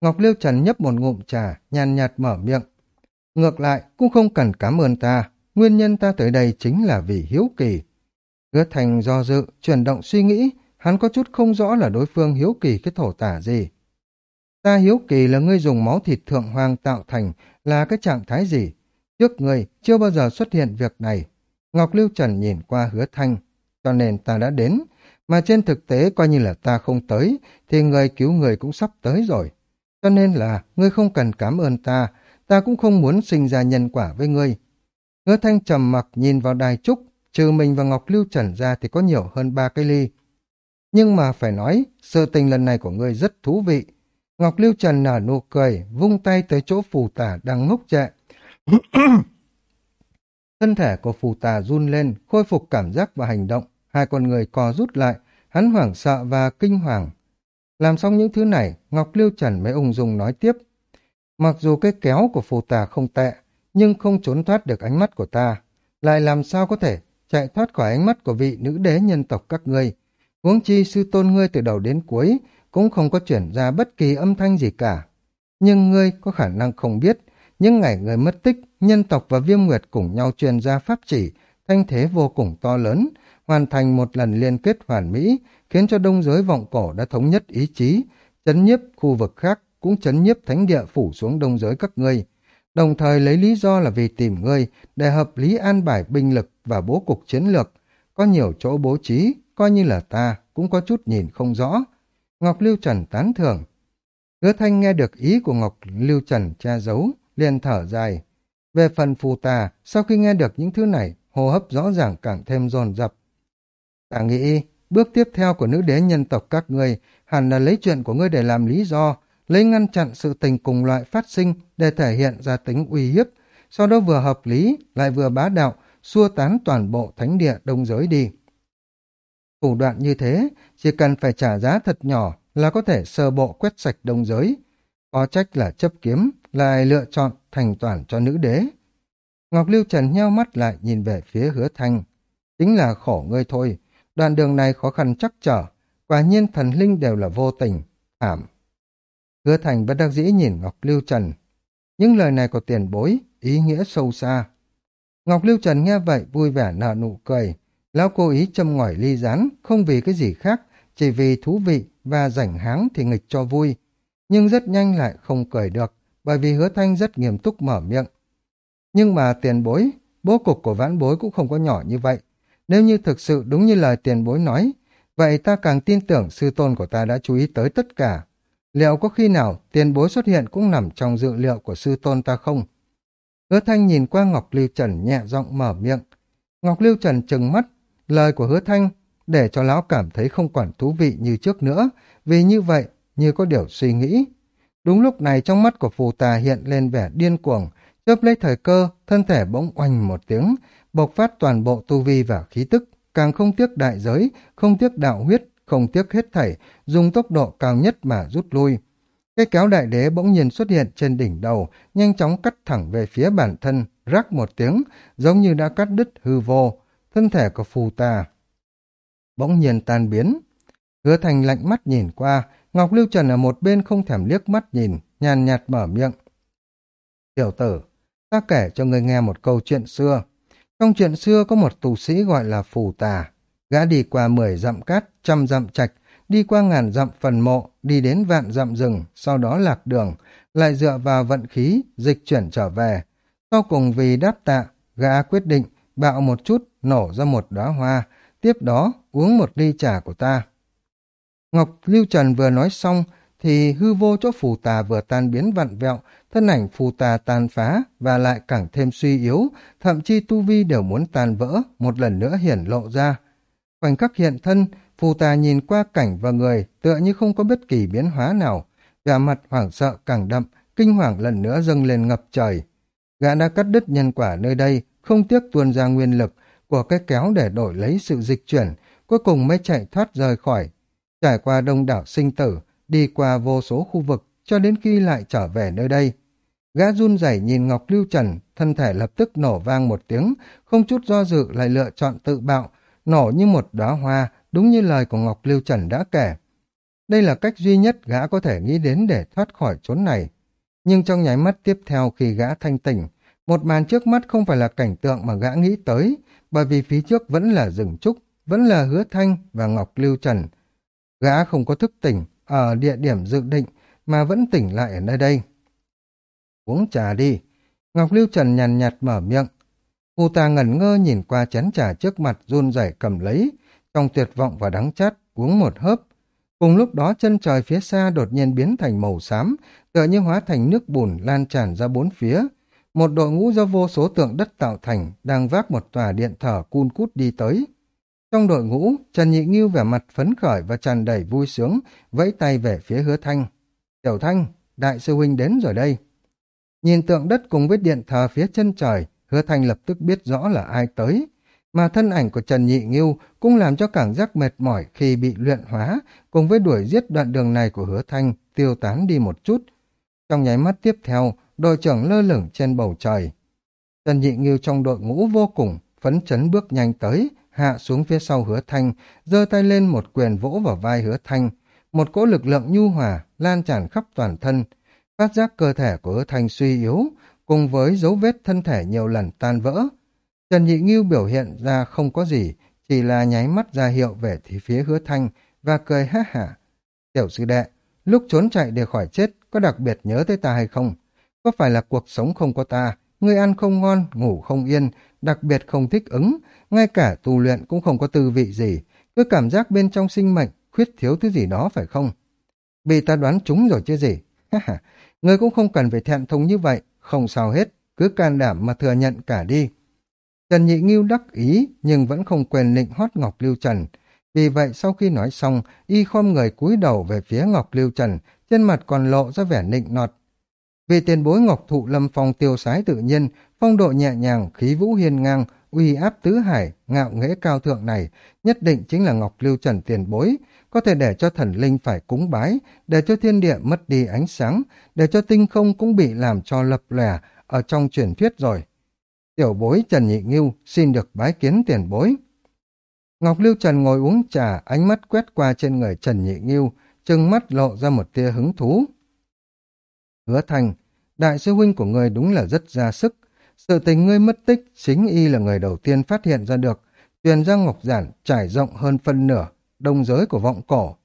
Ngọc Liêu Trần nhấp một ngụm trà, nhàn nhạt mở miệng. Ngược lại, cũng không cần cảm ơn ta, nguyên nhân ta tới đây chính là vì hiếu kỳ. Hứa thành do dự, chuyển động suy nghĩ, hắn có chút không rõ là đối phương hiếu kỳ cái thổ tả gì. Ta hiếu kỳ là ngươi dùng máu thịt thượng hoàng tạo thành là cái trạng thái gì? Trước người chưa bao giờ xuất hiện việc này. Ngọc Lưu Trần nhìn qua hứa thanh, cho nên ta đã đến. Mà trên thực tế coi như là ta không tới, thì người cứu người cũng sắp tới rồi. Cho nên là, ngươi không cần cảm ơn ta, ta cũng không muốn sinh ra nhân quả với ngươi. Hứa thanh trầm mặc nhìn vào đài trúc, trừ mình và Ngọc Lưu Trần ra thì có nhiều hơn ba cái ly. Nhưng mà phải nói, sự tình lần này của ngươi rất thú vị. Ngọc Lưu Trần nở nụ cười, vung tay tới chỗ phù tả đang ngốc trệ. [coughs] Thân thể của phù tà run lên, khôi phục cảm giác và hành động. Hai con người co rút lại, hắn hoảng sợ và kinh hoàng. Làm xong những thứ này, Ngọc liêu Trần mới ung dung nói tiếp. Mặc dù cái kéo của phù tà không tệ, nhưng không trốn thoát được ánh mắt của ta. Lại làm sao có thể chạy thoát khỏi ánh mắt của vị nữ đế nhân tộc các ngươi. Huống chi sư tôn ngươi từ đầu đến cuối cũng không có chuyển ra bất kỳ âm thanh gì cả. Nhưng ngươi có khả năng không biết, những ngày người mất tích, nhân tộc và viêm nguyệt cùng nhau truyền ra pháp chỉ, thanh thế vô cùng to lớn, hoàn thành một lần liên kết hoàn mỹ, khiến cho đông giới vọng cổ đã thống nhất ý chí, chấn nhiếp khu vực khác cũng chấn nhiếp thánh địa phủ xuống đông giới các ngươi, đồng thời lấy lý do là vì tìm ngươi để hợp lý an bài binh lực và bố cục chiến lược, có nhiều chỗ bố trí, coi như là ta cũng có chút nhìn không rõ. Ngọc Lưu Trần tán thưởng. Hứa Thanh nghe được ý của Ngọc Lưu Trần che giấu, liền thở dài. Về phần phù tà, sau khi nghe được những thứ này, hô hấp rõ ràng càng thêm dồn dập. Ta nghĩ, bước tiếp theo của nữ đế nhân tộc các ngươi hẳn là lấy chuyện của ngươi để làm lý do, lấy ngăn chặn sự tình cùng loại phát sinh để thể hiện ra tính uy hiếp, sau đó vừa hợp lý, lại vừa bá đạo, xua tán toàn bộ thánh địa đông giới đi. Thủ đoạn như thế, chỉ cần phải trả giá thật nhỏ là có thể sơ bộ quét sạch đông giới. Có trách là chấp kiếm, lại lựa chọn thành toàn cho nữ đế. Ngọc Lưu Trần nheo mắt lại nhìn về phía hứa thanh. Chính là khổ ngươi thôi, đoạn đường này khó khăn chắc trở, quả nhiên thần linh đều là vô tình, thảm. Hứa thành bất đắc dĩ nhìn Ngọc Lưu Trần. Những lời này có tiền bối, ý nghĩa sâu xa. Ngọc Lưu Trần nghe vậy vui vẻ nở nụ cười. Lão cố ý châm ngòi ly rán, không vì cái gì khác, chỉ vì thú vị và rảnh háng thì nghịch cho vui. Nhưng rất nhanh lại không cười được, bởi vì hứa thanh rất nghiêm túc mở miệng. Nhưng mà tiền bối, bố cục của vãn bối cũng không có nhỏ như vậy. Nếu như thực sự đúng như lời tiền bối nói, vậy ta càng tin tưởng sư tôn của ta đã chú ý tới tất cả. Liệu có khi nào tiền bối xuất hiện cũng nằm trong dự liệu của sư tôn ta không? Hứa Thanh nhìn qua Ngọc Lưu Trần nhẹ giọng mở miệng. Ngọc Lưu Trần trừng mắt, lời của Hứa Thanh để cho lão cảm thấy không quản thú vị như trước nữa, vì như vậy, như có điều suy nghĩ. Đúng lúc này trong mắt của phù tà hiện lên vẻ điên cuồng, chớp lấy thời cơ, thân thể bỗng oanh một tiếng, bộc phát toàn bộ tu vi và khí tức, càng không tiếc đại giới, không tiếc đạo huyết, không tiếc hết thảy, dùng tốc độ cao nhất mà rút lui. Cái kéo đại đế bỗng nhiên xuất hiện trên đỉnh đầu, nhanh chóng cắt thẳng về phía bản thân, rắc một tiếng, giống như đã cắt đứt hư vô, thân thể của phù tà. Bỗng nhiên tan biến. Hứa thành lạnh mắt nhìn qua, Ngọc Lưu Trần ở một bên không thèm liếc mắt nhìn, nhàn nhạt mở miệng. Tiểu tử, Ta kể cho người nghe một câu chuyện xưa. Trong chuyện xưa có một tù sĩ gọi là Phù Tà. Gã đi qua mười dặm cát, trăm dặm trạch, đi qua ngàn dặm phần mộ, đi đến vạn dặm rừng, sau đó lạc đường, lại dựa vào vận khí, dịch chuyển trở về. Sau cùng vì đáp tạ, gã quyết định bạo một chút, nổ ra một đóa hoa, tiếp đó uống một ly trà của ta. Ngọc Lưu Trần vừa nói xong, thì hư vô chỗ phù tà vừa tan biến vặn vẹo, thân ảnh phù tà tan phá và lại càng thêm suy yếu, thậm chí tu vi đều muốn tan vỡ, một lần nữa hiển lộ ra. Khoảnh khắc hiện thân, phù tà nhìn qua cảnh và người tựa như không có bất kỳ biến hóa nào, vẻ mặt hoảng sợ càng đậm, kinh hoàng lần nữa dâng lên ngập trời. Gã đã cắt đứt nhân quả nơi đây, không tiếc tuôn ra nguyên lực của cái kéo để đổi lấy sự dịch chuyển, cuối cùng mới chạy thoát rời khỏi. Trải qua đông đảo sinh tử, đi qua vô số khu vực, cho đến khi lại trở về nơi đây. Gã run rẩy nhìn Ngọc Lưu Trần, thân thể lập tức nổ vang một tiếng, không chút do dự lại lựa chọn tự bạo, nổ như một đóa hoa, đúng như lời của Ngọc Lưu Trần đã kể. Đây là cách duy nhất gã có thể nghĩ đến để thoát khỏi chốn này. Nhưng trong nháy mắt tiếp theo khi gã thanh tỉnh, một màn trước mắt không phải là cảnh tượng mà gã nghĩ tới, bởi vì phía trước vẫn là rừng trúc, vẫn là hứa thanh và Ngọc Lưu Trần. Gã không có thức tỉnh ở địa điểm dự định, mà vẫn tỉnh lại ở nơi đây. Uống trà đi. Ngọc Lưu Trần nhàn nhạt mở miệng. Cô ta ngẩn ngơ nhìn qua chén trà trước mặt run rẩy cầm lấy, trong tuyệt vọng và đắng chát, uống một hớp. Cùng lúc đó chân trời phía xa đột nhiên biến thành màu xám, tựa như hóa thành nước bùn lan tràn ra bốn phía. Một đội ngũ do vô số tượng đất tạo thành đang vác một tòa điện thờ cun cút đi tới. Trong đội ngũ, Trần Nhị Nghiêu vẻ mặt phấn khởi và tràn đầy vui sướng, vẫy tay về phía hứa thanh. Tiểu thanh, đại sư huynh đến rồi đây. Nhìn tượng đất cùng với điện thờ phía chân trời, hứa thanh lập tức biết rõ là ai tới. Mà thân ảnh của Trần Nhị Nghiêu cũng làm cho cảm giác mệt mỏi khi bị luyện hóa, cùng với đuổi giết đoạn đường này của hứa thanh tiêu tán đi một chút. Trong nháy mắt tiếp theo, đội trưởng lơ lửng trên bầu trời. Trần Nhị Nghiêu trong đội ngũ vô cùng, phấn chấn bước nhanh tới, hạ xuống phía sau hứa thanh, giơ tay lên một quyền vỗ vào vai hứa thanh. Một cỗ lực lượng nhu hòa lan tràn khắp toàn thân. Phát giác cơ thể của hứa thanh suy yếu, cùng với dấu vết thân thể nhiều lần tan vỡ. Trần Nhị Nghiêu biểu hiện ra không có gì, chỉ là nháy mắt ra hiệu về thì phía hứa thanh và cười hát hả. Tiểu sư đệ, lúc trốn chạy để khỏi chết, có đặc biệt nhớ tới ta hay không? Có phải là cuộc sống không có ta, người ăn không ngon, ngủ không yên, đặc biệt không thích ứng, ngay cả tu luyện cũng không có tư vị gì, cứ cảm giác bên trong sinh mệnh khuyết thiếu thứ gì đó phải không? Bị ta đoán trúng rồi chứ gì? Ngươi cũng không cần phải thẹn thùng như vậy, không sao hết, cứ can đảm mà thừa nhận cả đi. Trần Nhị Nghiêu đắc ý nhưng vẫn không quên nịnh hót Ngọc Lưu Trần. Vì vậy sau khi nói xong, y khom người cúi đầu về phía Ngọc Lưu Trần, trên mặt còn lộ ra vẻ nịnh nọt. Vì tiền bối Ngọc Thụ Lâm Phong tiêu sái tự nhiên, phong độ nhẹ nhàng, khí vũ hiên ngang, uy áp tứ hải, ngạo nghễ cao thượng này, nhất định chính là Ngọc Lưu Trần tiền bối, có thể để cho thần linh phải cúng bái, để cho thiên địa mất đi ánh sáng, để cho tinh không cũng bị làm cho lập lè ở trong truyền thuyết rồi. Tiểu bối Trần Nhị Ngưu xin được bái kiến tiền bối. Ngọc Lưu Trần ngồi uống trà, ánh mắt quét qua trên người Trần Nhị Ngưu, trừng mắt lộ ra một tia hứng thú. Hứa thành, đại sư huynh của người đúng là rất ra sức, sự tình ngươi mất tích, chính y là người đầu tiên phát hiện ra được, truyền ra ngọc giản trải rộng hơn phân nửa, đông giới của vọng cổ.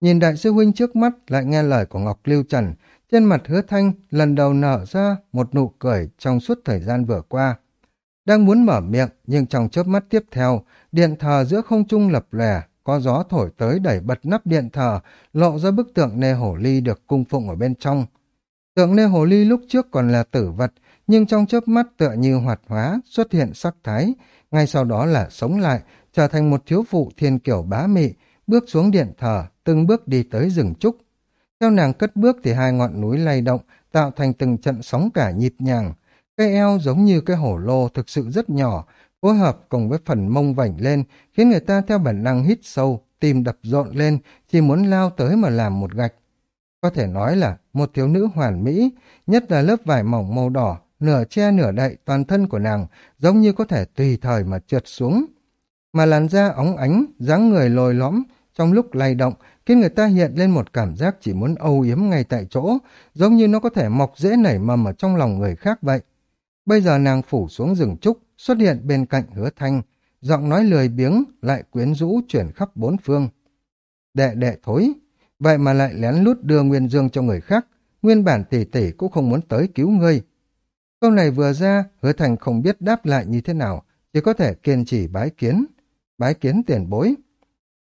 Nhìn đại sư huynh trước mắt lại nghe lời của Ngọc Lưu Trần, trên mặt hứa thanh lần đầu nở ra một nụ cười trong suốt thời gian vừa qua. Đang muốn mở miệng, nhưng trong chớp mắt tiếp theo, điện thờ giữa không trung lập lè, có gió thổi tới đẩy bật nắp điện thờ, lộ ra bức tượng nê hổ ly được cung phụng ở bên trong. Tượng lê hồ ly lúc trước còn là tử vật, nhưng trong chớp mắt tựa như hoạt hóa, xuất hiện sắc thái, ngay sau đó là sống lại, trở thành một thiếu phụ thiên kiểu bá mị, bước xuống điện thờ, từng bước đi tới rừng trúc. Theo nàng cất bước thì hai ngọn núi lay động, tạo thành từng trận sóng cả nhịp nhàng. cây eo giống như cái hổ lô thực sự rất nhỏ, phối hợp cùng với phần mông vảnh lên, khiến người ta theo bản năng hít sâu, tim đập rộn lên, chỉ muốn lao tới mà làm một gạch. Có thể nói là một thiếu nữ hoàn mỹ, nhất là lớp vải mỏng màu đỏ, nửa che nửa đậy toàn thân của nàng, giống như có thể tùy thời mà trượt xuống. Mà làn da óng ánh, dáng người lồi lõm, trong lúc lay động, khiến người ta hiện lên một cảm giác chỉ muốn âu yếm ngay tại chỗ, giống như nó có thể mọc dễ nảy mầm ở trong lòng người khác vậy. Bây giờ nàng phủ xuống rừng trúc, xuất hiện bên cạnh hứa thanh, giọng nói lười biếng, lại quyến rũ chuyển khắp bốn phương. Đệ đệ thối, vậy mà lại lén lút đưa Nguyên Dương cho người khác, nguyên bản tỷ tỷ cũng không muốn tới cứu ngươi. Câu này vừa ra, hứa thành không biết đáp lại như thế nào, chỉ có thể kiên trì bái kiến. Bái kiến tiền bối.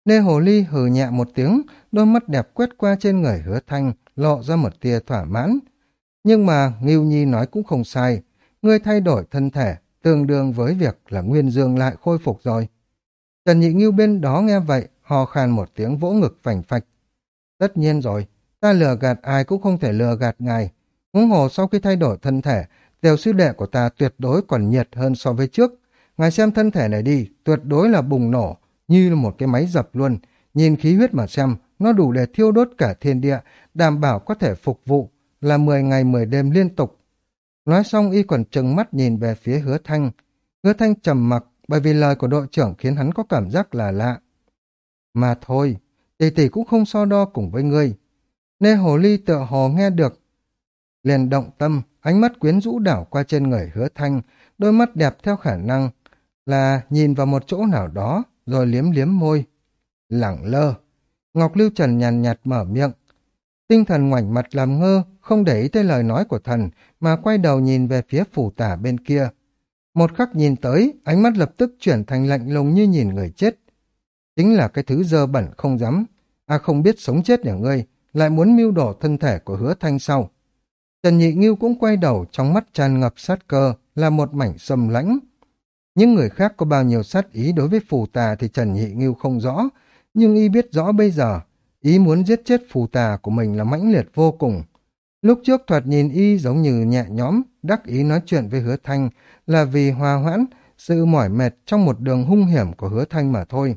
Nê Hồ Ly hừ nhẹ một tiếng, đôi mắt đẹp quét qua trên người hứa thanh, lộ ra một tia thỏa mãn. Nhưng mà Ngưu Nhi nói cũng không sai, ngươi thay đổi thân thể, tương đương với việc là Nguyên Dương lại khôi phục rồi. Trần Nhị Ngưu bên đó nghe vậy, hò khan một tiếng vỗ ngực phành phạch. Tất nhiên rồi, ta lừa gạt ai cũng không thể lừa gạt ngài. Huống hồ sau khi thay đổi thân thể, tiểu sư đệ của ta tuyệt đối còn nhiệt hơn so với trước. Ngài xem thân thể này đi, tuyệt đối là bùng nổ, như là một cái máy dập luôn. Nhìn khí huyết mà xem, nó đủ để thiêu đốt cả thiên địa, đảm bảo có thể phục vụ là 10 ngày 10 đêm liên tục. Nói xong y còn trừng mắt nhìn về phía hứa thanh. Hứa thanh trầm mặc bởi vì lời của đội trưởng khiến hắn có cảm giác là lạ. Mà thôi, tỷ tỷ cũng không so đo cùng với ngươi. Nê hồ ly tựa hồ nghe được. Liền động tâm, ánh mắt quyến rũ đảo qua trên người hứa thanh, đôi mắt đẹp theo khả năng là nhìn vào một chỗ nào đó, rồi liếm liếm môi. Lẳng lơ. Ngọc Lưu Trần nhàn nhạt mở miệng. Tinh thần ngoảnh mặt làm ngơ, không để ý tới lời nói của thần, mà quay đầu nhìn về phía phủ tả bên kia. Một khắc nhìn tới, ánh mắt lập tức chuyển thành lạnh lùng như nhìn người chết. Chính là cái thứ dơ bẩn không dám, à không biết sống chết nhà ngươi, lại muốn mưu đổ thân thể của hứa thanh sau. Trần Nhị Nghiêu cũng quay đầu trong mắt tràn ngập sát cơ là một mảnh sầm lãnh. Những người khác có bao nhiêu sát ý đối với phù tà thì Trần Nhị Nghiêu không rõ, nhưng y biết rõ bây giờ, ý muốn giết chết phù tà của mình là mãnh liệt vô cùng. Lúc trước thoạt nhìn y giống như nhẹ nhõm, đắc ý nói chuyện với hứa thanh là vì hòa hoãn sự mỏi mệt trong một đường hung hiểm của hứa thanh mà thôi.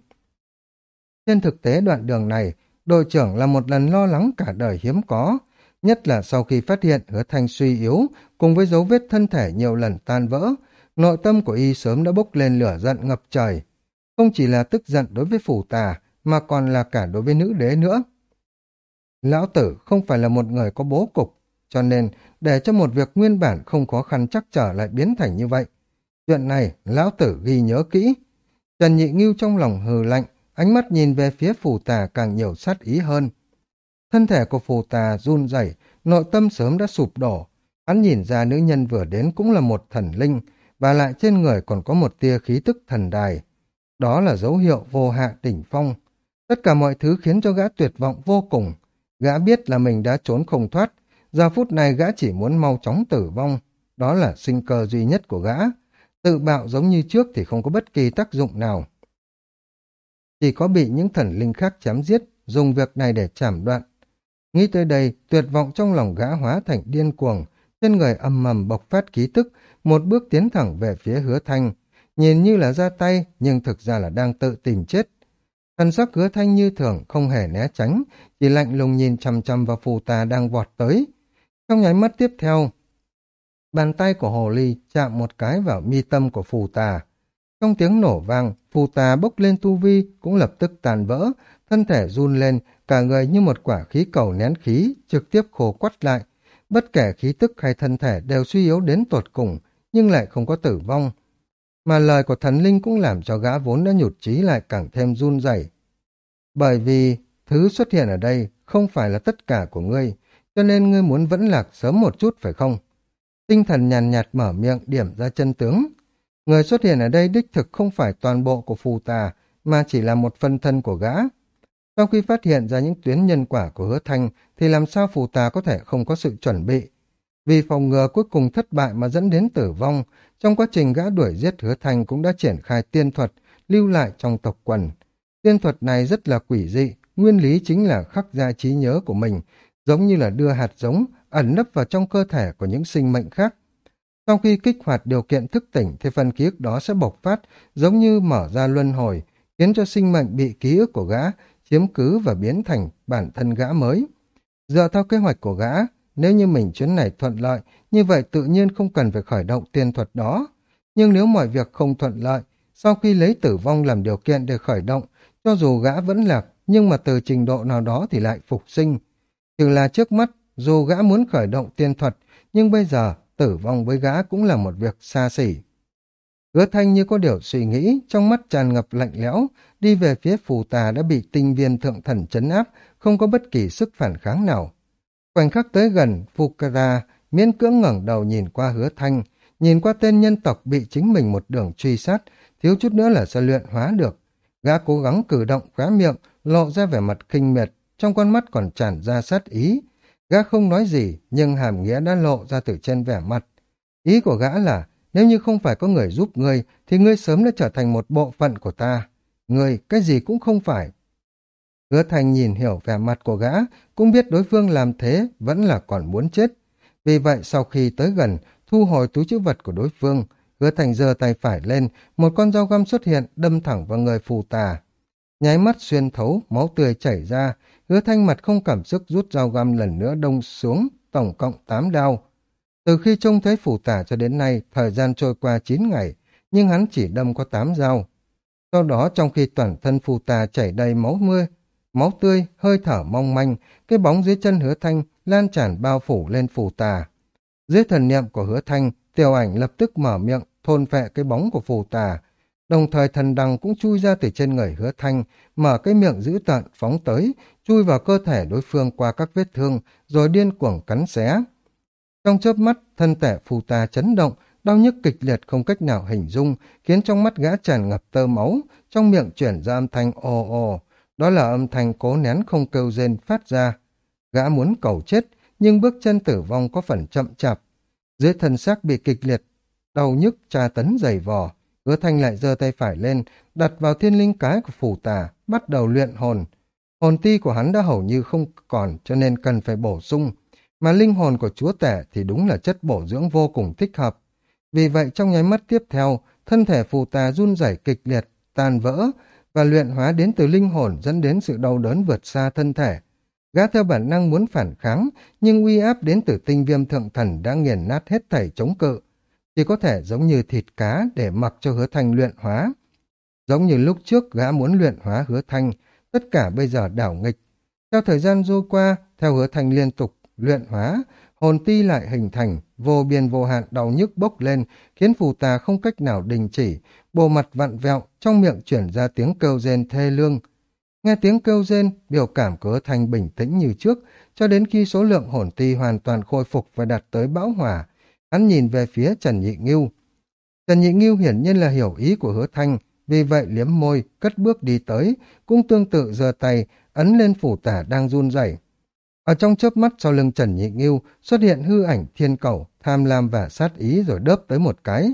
Trên thực tế đoạn đường này, đội trưởng là một lần lo lắng cả đời hiếm có, nhất là sau khi phát hiện hứa thanh suy yếu cùng với dấu vết thân thể nhiều lần tan vỡ, nội tâm của y sớm đã bốc lên lửa giận ngập trời. Không chỉ là tức giận đối với phủ tà, mà còn là cả đối với nữ đế nữa. Lão tử không phải là một người có bố cục, cho nên để cho một việc nguyên bản không khó khăn chắc trở lại biến thành như vậy. Chuyện này, lão tử ghi nhớ kỹ. Trần Nhị Ngưu trong lòng hừ lạnh, ánh mắt nhìn về phía phù tà càng nhiều sát ý hơn. Thân thể của phù tà run rẩy, nội tâm sớm đã sụp đổ. Hắn nhìn ra nữ nhân vừa đến cũng là một thần linh, và lại trên người còn có một tia khí tức thần đài. Đó là dấu hiệu vô hạ đỉnh phong. Tất cả mọi thứ khiến cho gã tuyệt vọng vô cùng. Gã biết là mình đã trốn không thoát. Giờ phút này gã chỉ muốn mau chóng tử vong. Đó là sinh cơ duy nhất của gã. Tự bạo giống như trước thì không có bất kỳ tác dụng nào. Chỉ có bị những thần linh khác chém giết, dùng việc này để chảm đoạn. Nghĩ tới đây, tuyệt vọng trong lòng gã hóa thành điên cuồng, trên người âm mầm bộc phát ký tức, một bước tiến thẳng về phía hứa thanh, nhìn như là ra tay nhưng thực ra là đang tự tìm chết. Thần sắc hứa thanh như thường không hề né tránh, chỉ lạnh lùng nhìn chằm chằm vào phù tà đang vọt tới. Trong nháy mắt tiếp theo, bàn tay của hồ ly chạm một cái vào mi tâm của phù tà. Trong tiếng nổ vang, phù tà bốc lên tu vi cũng lập tức tàn vỡ, thân thể run lên, cả người như một quả khí cầu nén khí, trực tiếp khô quắt lại. Bất kể khí tức hay thân thể đều suy yếu đến tột cùng, nhưng lại không có tử vong. Mà lời của thần linh cũng làm cho gã vốn đã nhụt chí lại càng thêm run rẩy. Bởi vì thứ xuất hiện ở đây không phải là tất cả của ngươi, cho nên ngươi muốn vẫn lạc sớm một chút phải không? Tinh thần nhàn nhạt mở miệng điểm ra chân tướng. Người xuất hiện ở đây đích thực không phải toàn bộ của phù tà, mà chỉ là một phân thân của gã. Sau khi phát hiện ra những tuyến nhân quả của hứa thanh, thì làm sao phù tà có thể không có sự chuẩn bị? Vì phòng ngừa cuối cùng thất bại mà dẫn đến tử vong, trong quá trình gã đuổi giết hứa thanh cũng đã triển khai tiên thuật, lưu lại trong tộc quần. Tiên thuật này rất là quỷ dị, nguyên lý chính là khắc ra trí nhớ của mình, giống như là đưa hạt giống ẩn nấp vào trong cơ thể của những sinh mệnh khác. Sau khi kích hoạt điều kiện thức tỉnh thì phần ký ức đó sẽ bộc phát giống như mở ra luân hồi, khiến cho sinh mệnh bị ký ức của gã chiếm cứ và biến thành bản thân gã mới. Dựa theo kế hoạch của gã, nếu như mình chuyến này thuận lợi, như vậy tự nhiên không cần phải khởi động tiên thuật đó. Nhưng nếu mọi việc không thuận lợi, sau khi lấy tử vong làm điều kiện để khởi động, cho dù gã vẫn lạc, nhưng mà từ trình độ nào đó thì lại phục sinh. Thường là trước mắt, dù gã muốn khởi động tiên thuật, nhưng bây giờ tử vong với gã cũng là một việc xa xỉ. Hứa thanh như có điều suy nghĩ, trong mắt tràn ngập lạnh lẽo, đi về phía phù tà đã bị tinh viên thượng thần chấn áp, không có bất kỳ sức phản kháng nào. Khoảnh khắc tới gần, Fukara miễn cưỡng ngẩng đầu nhìn qua hứa thanh, nhìn qua tên nhân tộc bị chính mình một đường truy sát, thiếu chút nữa là sẽ luyện hóa được. Gã cố gắng cử động khóe miệng, lộ ra vẻ mặt kinh miệt, trong con mắt còn tràn ra sát ý. Gã không nói gì, nhưng hàm nghĩa đã lộ ra từ trên vẻ mặt. Ý của gã là, nếu như không phải có người giúp ngươi, thì ngươi sớm đã trở thành một bộ phận của ta. Ngươi, cái gì cũng không phải. Hứa Thành nhìn hiểu vẻ mặt của gã, cũng biết đối phương làm thế vẫn là còn muốn chết. Vì vậy sau khi tới gần, thu hồi túi chữ vật của đối phương, Hứa Thành giơ tay phải lên, một con dao găm xuất hiện đâm thẳng vào người phù tà. Nháy mắt xuyên thấu, máu tươi chảy ra, Hứa Thanh mặt không cảm sức rút dao găm lần nữa đông xuống, tổng cộng 8 đao. Từ khi trông thấy phù tả cho đến nay, thời gian trôi qua 9 ngày, nhưng hắn chỉ đâm có 8 dao. Sau đó trong khi toàn thân phù tà chảy đầy máu mưa, máu tươi, hơi thở mong manh, cái bóng dưới chân hứa thanh lan tràn bao phủ lên phù tà. Dưới thần niệm của hứa thanh, tiểu ảnh lập tức mở miệng, thôn phệ cái bóng của phù tà. Đồng thời thần đằng cũng chui ra từ trên người hứa thanh, mở cái miệng dữ tợn, phóng tới, chui vào cơ thể đối phương qua các vết thương, rồi điên cuồng cắn xé. Trong chớp mắt, thân thể phù ta chấn động, đau nhức kịch liệt không cách nào hình dung, khiến trong mắt gã tràn ngập tơ máu, trong miệng chuyển ra âm thanh ồ ồ. Đó là âm thanh cố nén không kêu rên phát ra. Gã muốn cầu chết, nhưng bước chân tử vong có phần chậm chạp. Dưới thân xác bị kịch liệt, đau nhức tra tấn dày vò. Hứa thanh lại giơ tay phải lên, đặt vào thiên linh cái của phù tà, bắt đầu luyện hồn. Hồn ti của hắn đã hầu như không còn cho nên cần phải bổ sung. Mà linh hồn của chúa tể thì đúng là chất bổ dưỡng vô cùng thích hợp. Vì vậy trong nháy mắt tiếp theo, thân thể phù tà run rẩy kịch liệt, tan vỡ, và luyện hóa đến từ linh hồn dẫn đến sự đau đớn vượt xa thân thể. Gã theo bản năng muốn phản kháng, nhưng uy áp đến từ tinh viêm thượng thần đã nghiền nát hết thảy chống cự. Chỉ có thể giống như thịt cá để mặc cho hứa thanh luyện hóa. Giống như lúc trước gã muốn luyện hóa hứa thanh, tất cả bây giờ đảo nghịch. Theo thời gian trôi qua, theo hứa thanh liên tục luyện hóa, hồn ti lại hình thành, vô biên vô hạn đau nhức bốc lên, khiến phù tà không cách nào đình chỉ, bộ mặt vặn vẹo, trong miệng chuyển ra tiếng kêu rên thê lương. Nghe tiếng kêu rên, biểu cảm của thanh bình tĩnh như trước, cho đến khi số lượng hồn ti hoàn toàn khôi phục và đạt tới bão hỏa. Hắn nhìn về phía Trần Nhị Ngưu. Trần Nhị Ngưu hiển nhiên là hiểu ý của hứa thanh, vì vậy liếm môi, cất bước đi tới, cũng tương tự giơ tay, ấn lên phủ tả đang run rẩy. Ở trong chớp mắt sau lưng Trần Nhị Ngưu xuất hiện hư ảnh thiên cầu, tham lam và sát ý rồi đớp tới một cái.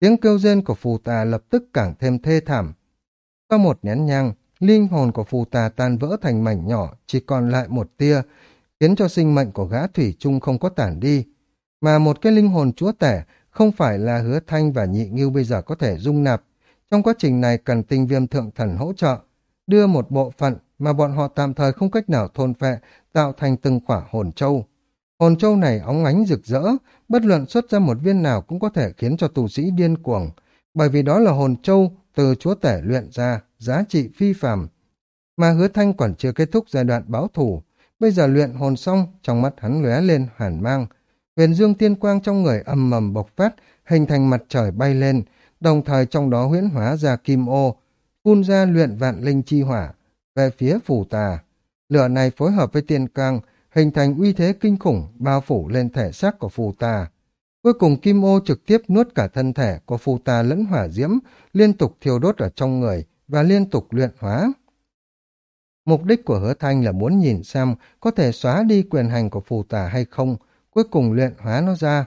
Tiếng kêu rên của phù tà lập tức càng thêm thê thảm. Sau một nén nhang, linh hồn của phù tà tan vỡ thành mảnh nhỏ, chỉ còn lại một tia, khiến cho sinh mệnh của gã thủy chung không có tản đi. Mà một cái linh hồn chúa tể không phải là hứa thanh và nhị ngưu bây giờ có thể dung nạp. Trong quá trình này cần tinh viêm thượng thần hỗ trợ, đưa một bộ phận mà bọn họ tạm thời không cách nào thôn phệ, tạo thành từng quả hồn châu. Hồn châu này óng ánh rực rỡ, bất luận xuất ra một viên nào cũng có thể khiến cho tù sĩ điên cuồng, bởi vì đó là hồn châu từ chúa tể luyện ra, giá trị phi phàm. Mà hứa thanh còn chưa kết thúc giai đoạn báo thủ, bây giờ luyện hồn xong, trong mắt hắn lóe lên hàn mang. Huyền dương tiên quang trong người âm mầm bộc phát, hình thành mặt trời bay lên, đồng thời trong đó huyễn hóa ra kim ô, phun ra luyện vạn linh chi hỏa, về phía phủ tà. Lửa này phối hợp với tiên cang, hình thành uy thế kinh khủng bao phủ lên thể xác của phù tà. Cuối cùng kim ô trực tiếp nuốt cả thân thể của phù tà lẫn hỏa diễm, liên tục thiêu đốt ở trong người và liên tục luyện hóa. Mục đích của hứa thanh là muốn nhìn xem có thể xóa đi quyền hành của phù tà hay không, cuối cùng luyện hóa nó ra.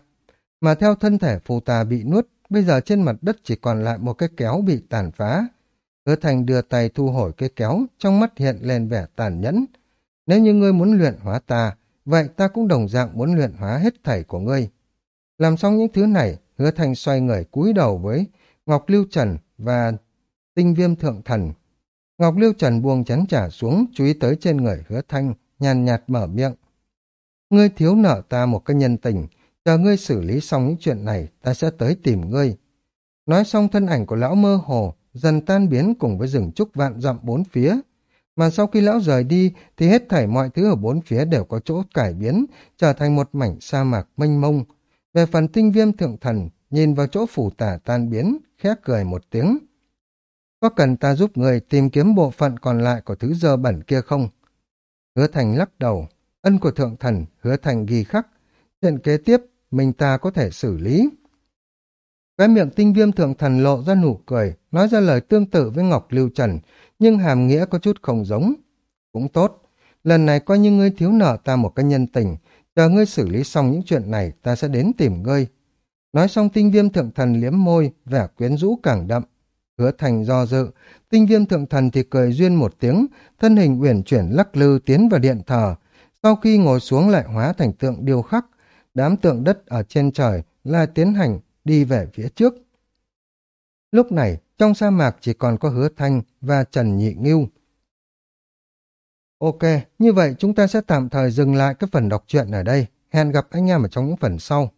Mà theo thân thể phù tà bị nuốt, bây giờ trên mặt đất chỉ còn lại một cái kéo bị tàn phá. Hứa Thành đưa tay thu hồi cái kéo, trong mắt hiện lên vẻ tàn nhẫn. Nếu như ngươi muốn luyện hóa ta, vậy ta cũng đồng dạng muốn luyện hóa hết thảy của ngươi. Làm xong những thứ này, Hứa Thành xoay người cúi đầu với Ngọc Lưu Trần và Tinh Viêm Thượng Thần. Ngọc Lưu Trần buông chắn trả xuống, chú ý tới trên người Hứa Thanh, nhàn nhạt mở miệng. Ngươi thiếu nợ ta một cái nhân tình, chờ ngươi xử lý xong những chuyện này, ta sẽ tới tìm ngươi. Nói xong thân ảnh của lão mơ hồ, dần tan biến cùng với rừng trúc vạn dặm bốn phía. Mà sau khi lão rời đi thì hết thảy mọi thứ ở bốn phía đều có chỗ cải biến, trở thành một mảnh sa mạc mênh mông. Về phần tinh viêm thượng thần, nhìn vào chỗ phủ tả tan biến, khẽ cười một tiếng. Có cần ta giúp người tìm kiếm bộ phận còn lại của thứ dơ bẩn kia không? Hứa thành lắc đầu, ân của thượng thần, hứa thành ghi khắc. Chuyện kế tiếp, mình ta có thể xử lý. Cái miệng tinh viêm thượng thần lộ ra nụ cười, nói ra lời tương tự với Ngọc Lưu Trần, nhưng hàm nghĩa có chút không giống. Cũng tốt, lần này coi như ngươi thiếu nợ ta một cái nhân tình, chờ ngươi xử lý xong những chuyện này ta sẽ đến tìm ngươi. Nói xong tinh viêm thượng thần liếm môi, vẻ quyến rũ càng đậm. Hứa thành do dự, tinh viêm thượng thần thì cười duyên một tiếng, thân hình uyển chuyển lắc lư tiến vào điện thờ. Sau khi ngồi xuống lại hóa thành tượng điêu khắc, đám tượng đất ở trên trời là tiến hành đi về phía trước. Lúc này, trong sa mạc chỉ còn có hứa thanh và Trần Nhị Ngưu. Ok, như vậy chúng ta sẽ tạm thời dừng lại cái phần đọc truyện ở đây. Hẹn gặp anh em ở trong những phần sau.